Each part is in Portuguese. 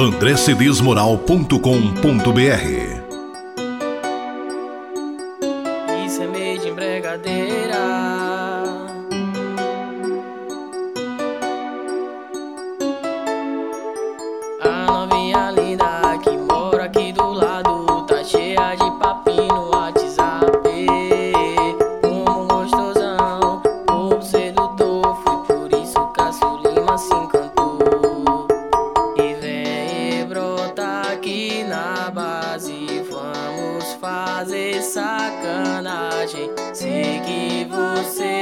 andrecedesmoral.com.br Isso é meio de empregadeira. base, vamos fazer sacanagem. Sei que você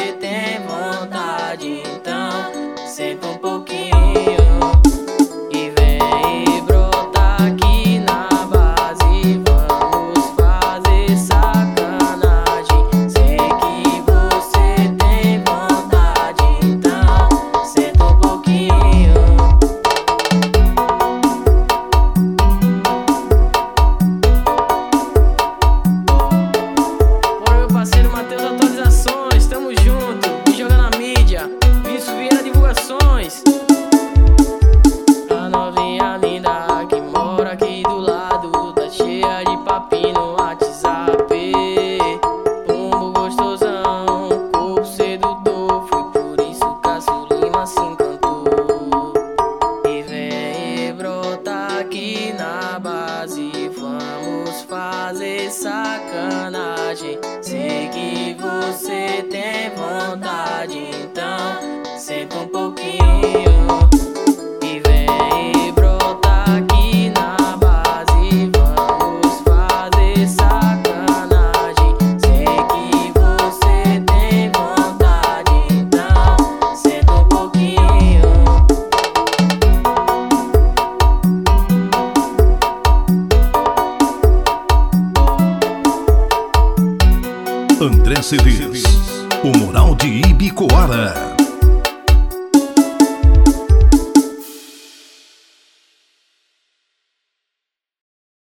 aqui na base, vamos fazer sacanagem. Sei que você tem vontade. André Cedês, o Moral de Ibicoara.